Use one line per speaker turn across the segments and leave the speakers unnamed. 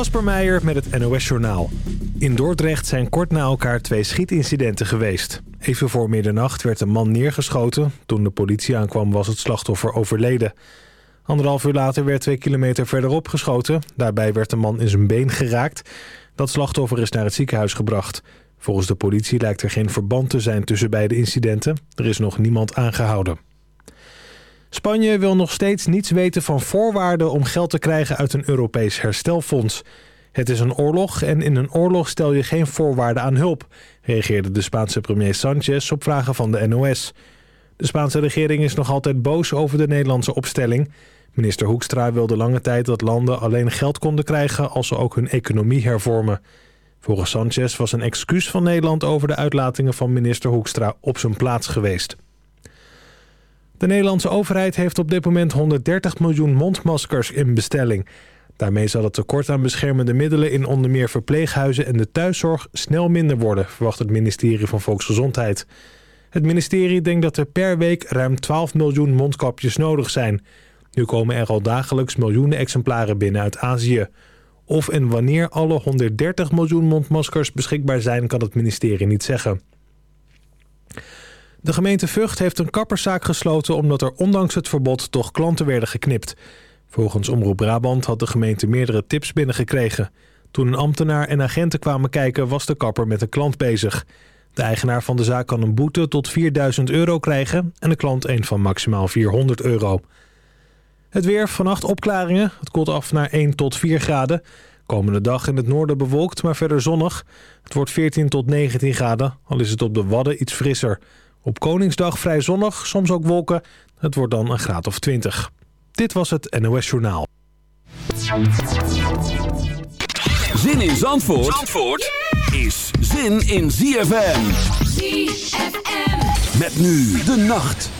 Kasper Meijer met het NOS-journaal. In Dordrecht zijn kort na elkaar twee schietincidenten geweest. Even voor middernacht werd een man neergeschoten. Toen de politie aankwam was het slachtoffer overleden. Anderhalf uur later werd twee kilometer verderop geschoten. Daarbij werd de man in zijn been geraakt. Dat slachtoffer is naar het ziekenhuis gebracht. Volgens de politie lijkt er geen verband te zijn tussen beide incidenten. Er is nog niemand aangehouden. Spanje wil nog steeds niets weten van voorwaarden om geld te krijgen uit een Europees herstelfonds. Het is een oorlog en in een oorlog stel je geen voorwaarden aan hulp, reageerde de Spaanse premier Sanchez op vragen van de NOS. De Spaanse regering is nog altijd boos over de Nederlandse opstelling. Minister Hoekstra wilde lange tijd dat landen alleen geld konden krijgen als ze ook hun economie hervormen. Volgens Sanchez was een excuus van Nederland over de uitlatingen van minister Hoekstra op zijn plaats geweest. De Nederlandse overheid heeft op dit moment 130 miljoen mondmaskers in bestelling. Daarmee zal het tekort aan beschermende middelen in onder meer verpleeghuizen en de thuiszorg snel minder worden, verwacht het ministerie van Volksgezondheid. Het ministerie denkt dat er per week ruim 12 miljoen mondkapjes nodig zijn. Nu komen er al dagelijks miljoenen exemplaren binnen uit Azië. Of en wanneer alle 130 miljoen mondmaskers beschikbaar zijn, kan het ministerie niet zeggen. De gemeente Vught heeft een kapperszaak gesloten omdat er ondanks het verbod toch klanten werden geknipt. Volgens Omroep Brabant had de gemeente meerdere tips binnengekregen. Toen een ambtenaar en agenten kwamen kijken was de kapper met een klant bezig. De eigenaar van de zaak kan een boete tot 4000 euro krijgen en de klant een van maximaal 400 euro. Het weer, vannacht opklaringen. Het koelt af naar 1 tot 4 graden. Komende dag in het noorden bewolkt, maar verder zonnig. Het wordt 14 tot 19 graden, al is het op de Wadden iets frisser. Op Koningsdag vrij zonnig, soms ook wolken. Het wordt dan een graad of 20. Dit was het NOS Journaal.
Zin in Zandvoort, Zandvoort is zin in ZFM. ZFM. Met nu de nacht.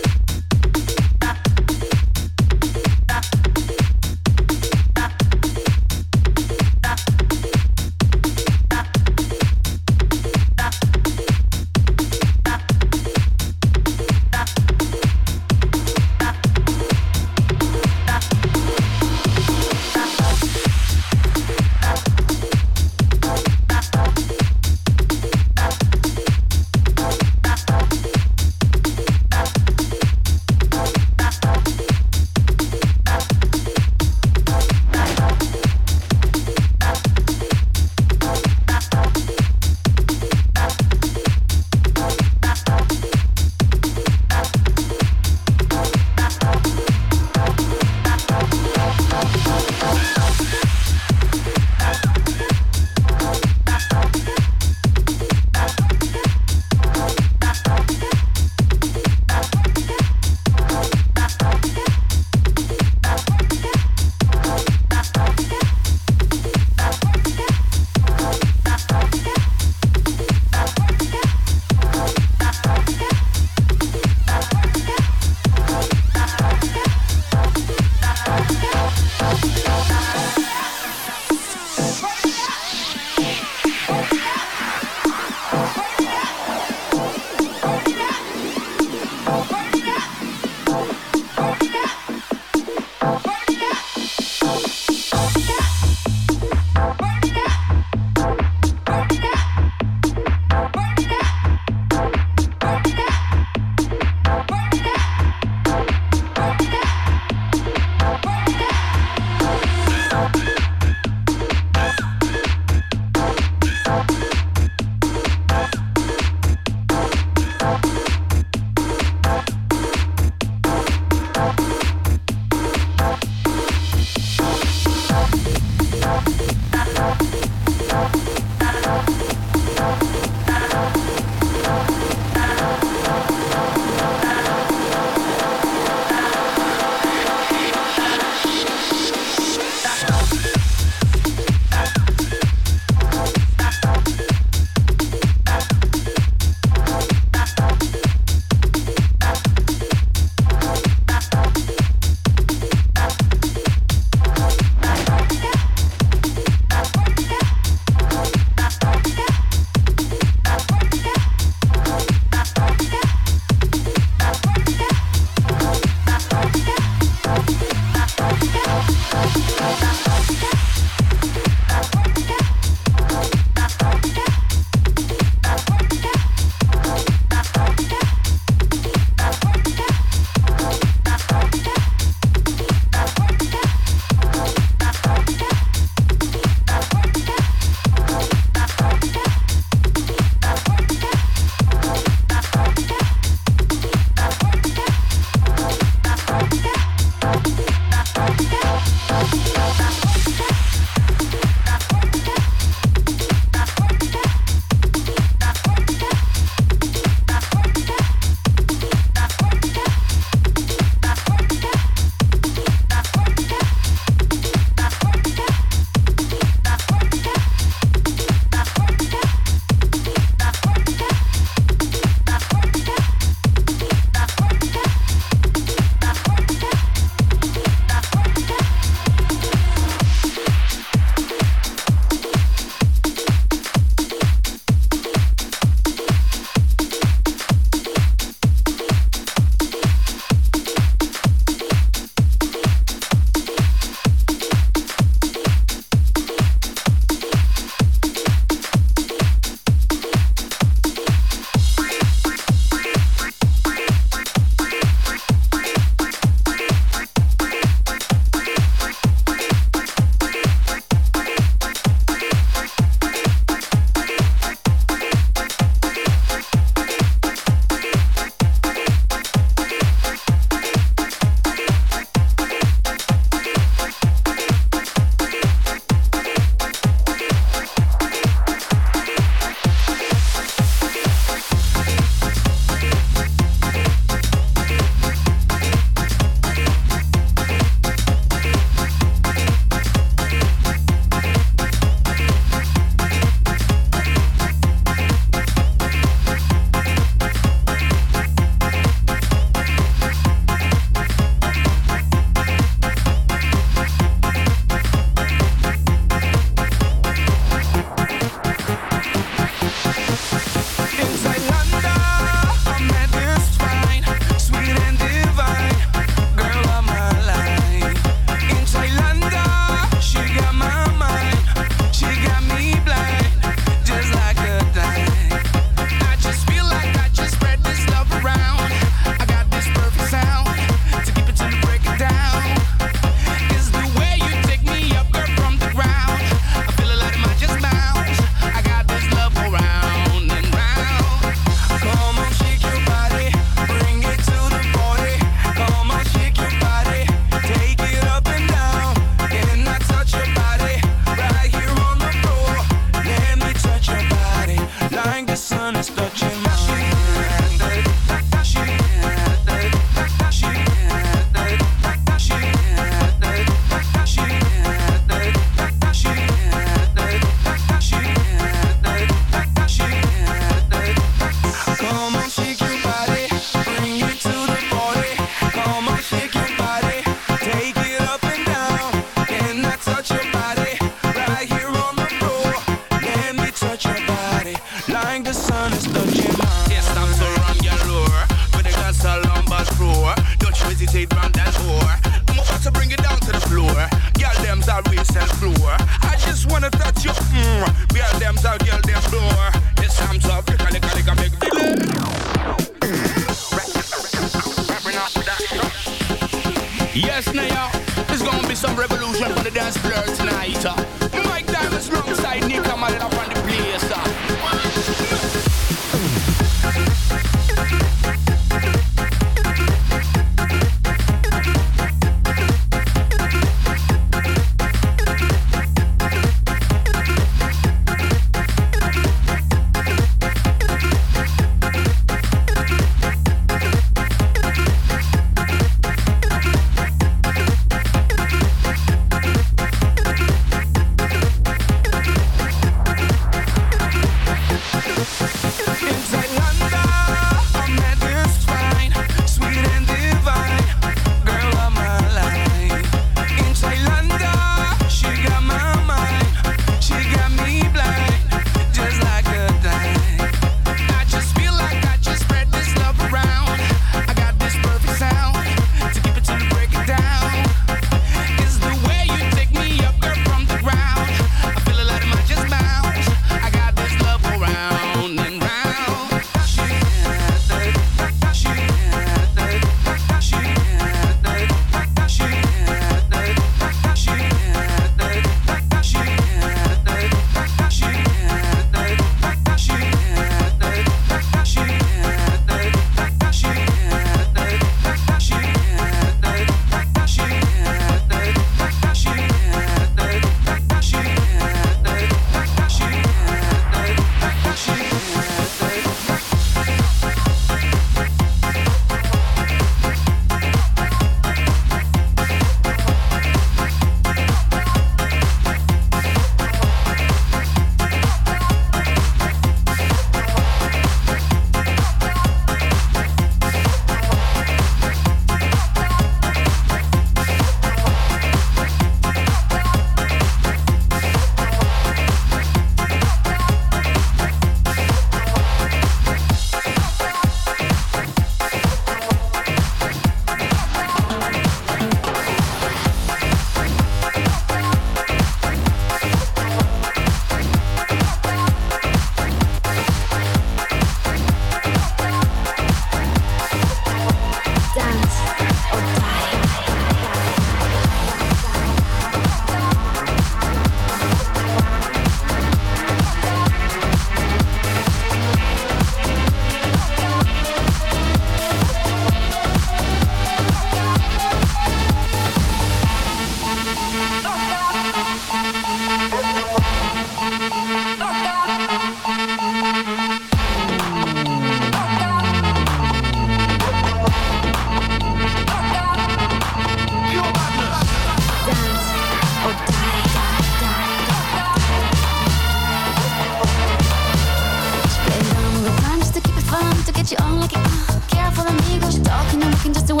you
on like an careful amigos. Talking and looking just the way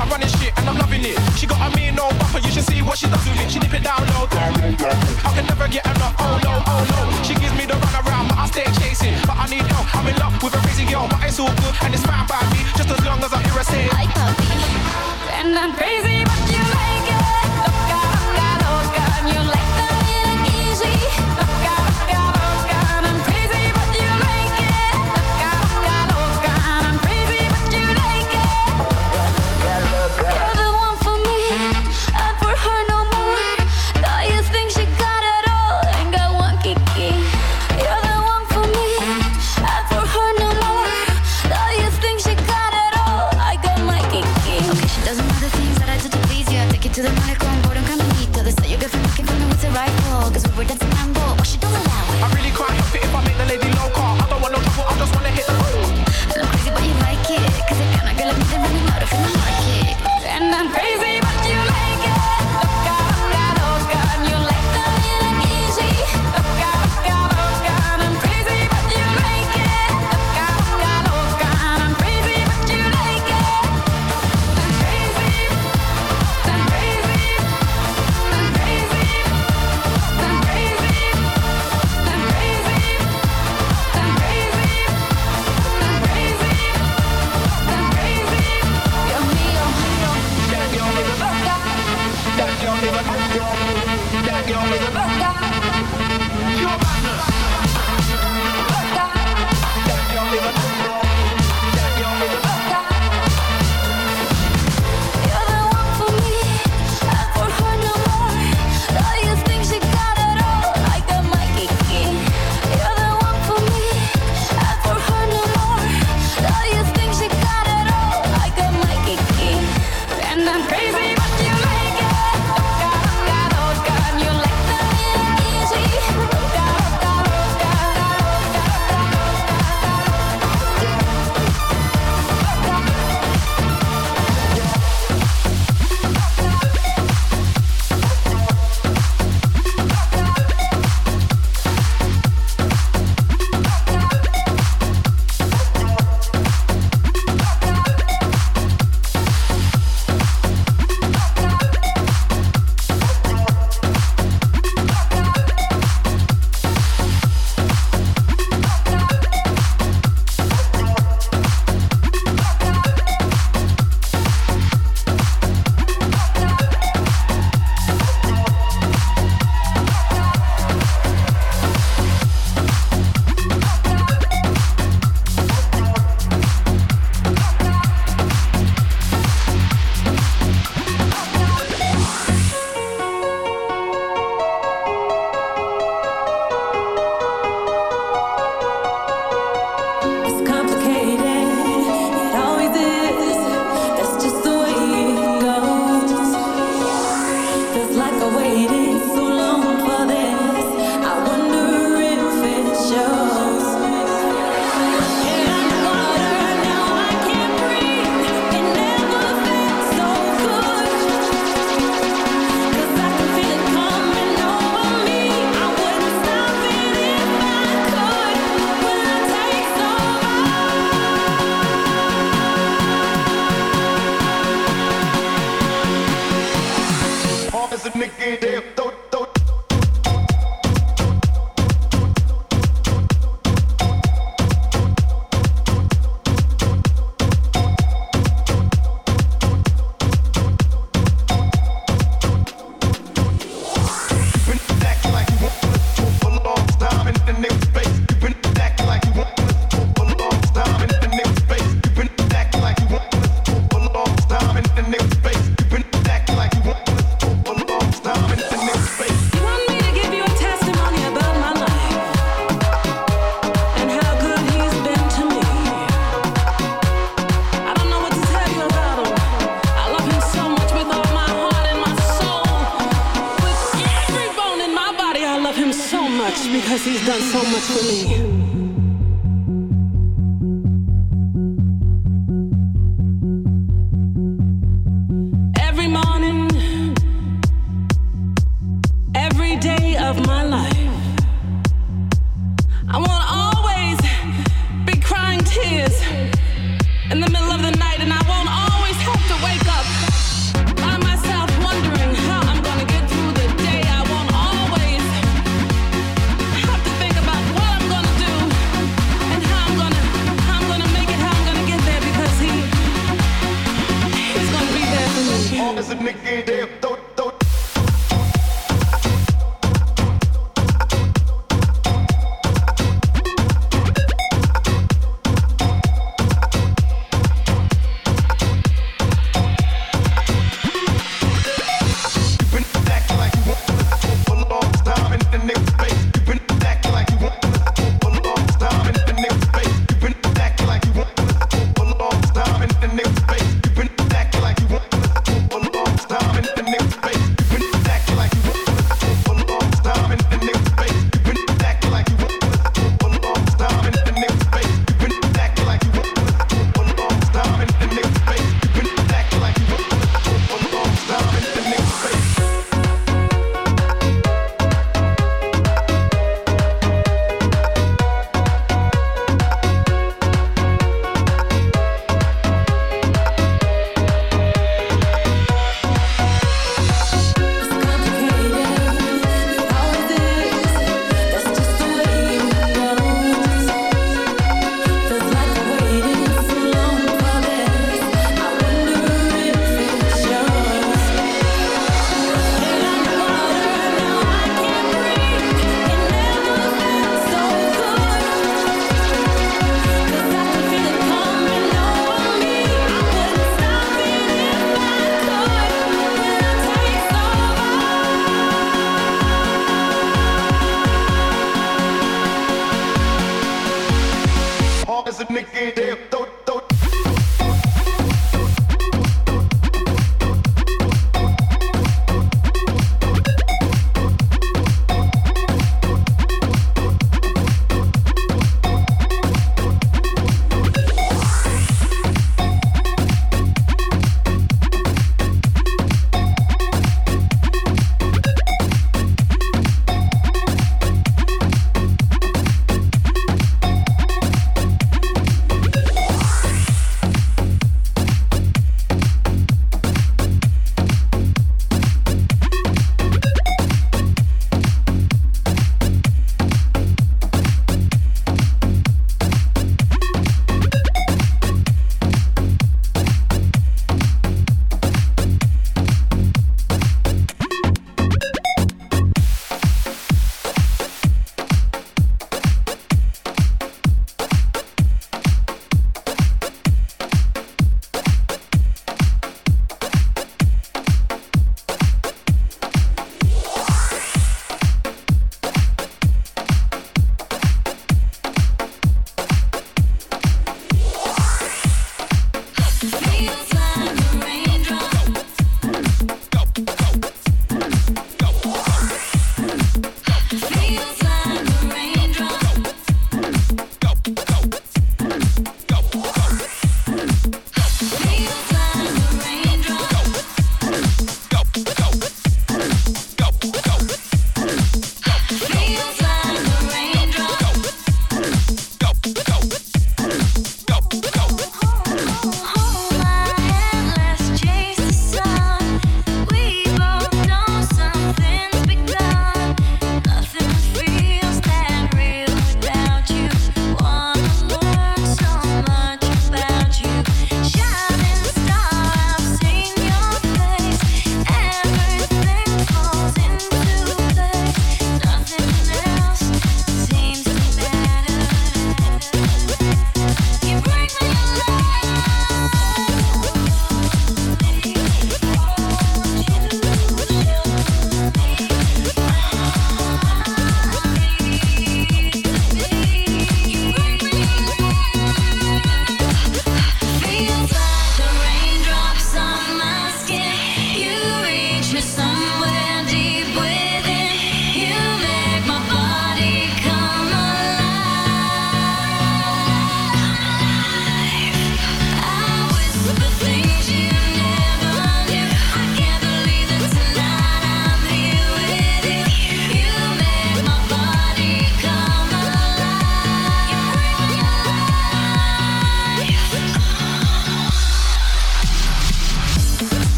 I'm running shit and I'm loving it. She got a mean no buffer, you should see what she does with it. She dip it down low. I can never get enough. Oh no, oh no. She gives me the run around, but I stay chasing. But I need help. I'm in love with a crazy girl, but it's all good and it's fine by me. Just as long as I hear her say, I puppy. And I'm crazy, but you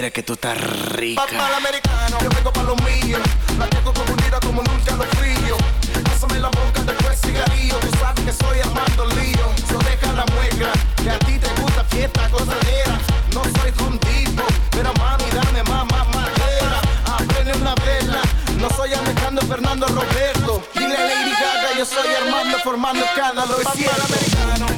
mira que tú estás rica. Papá americano, yo vengo para lo mío. La tengo confundida como nunca lo frío. Pásame la boca después cigarrillo. Tú sabes que soy amando lío. So deja la mueca, que a ti te gusta fiesta gozadera. No soy un tipo, pero mami, dame más, más madera. Aprende una vela. No soy Alejandro Fernando Roberto. Dile a
Lady Gaga, yo soy Armando formando escándalo. Papá americano.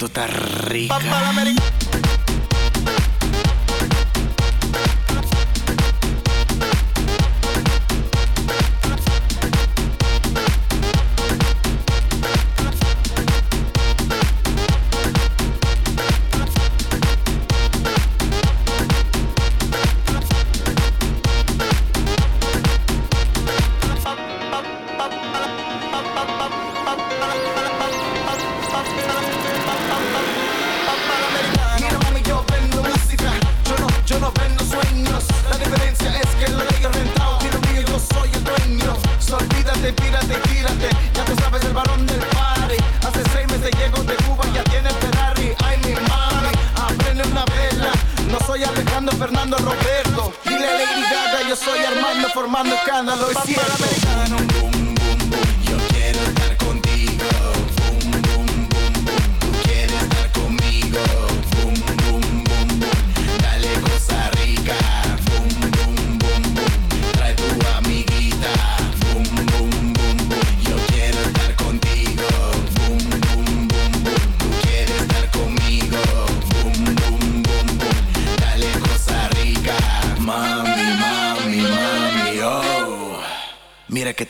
tú estás rica. Alejandro, Fernando, Roberto. Dile a Lady Gaga, yo soy Armando formando escándalo. Es cierto.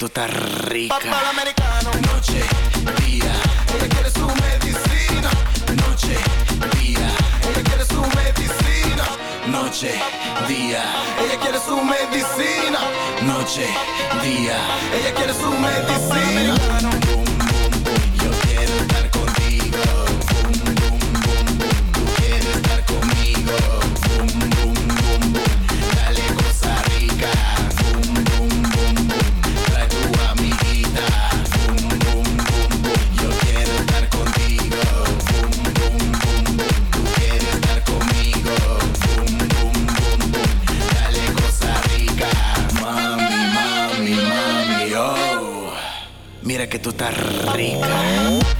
tú estás rica. Papá americano. Noche, día. Ella quiere su medicina. Noche, día. Ella quiere su medicina. Noche, día. Ella quiere su medicina. Noche, día. Ella quiere
su medicina. Rico.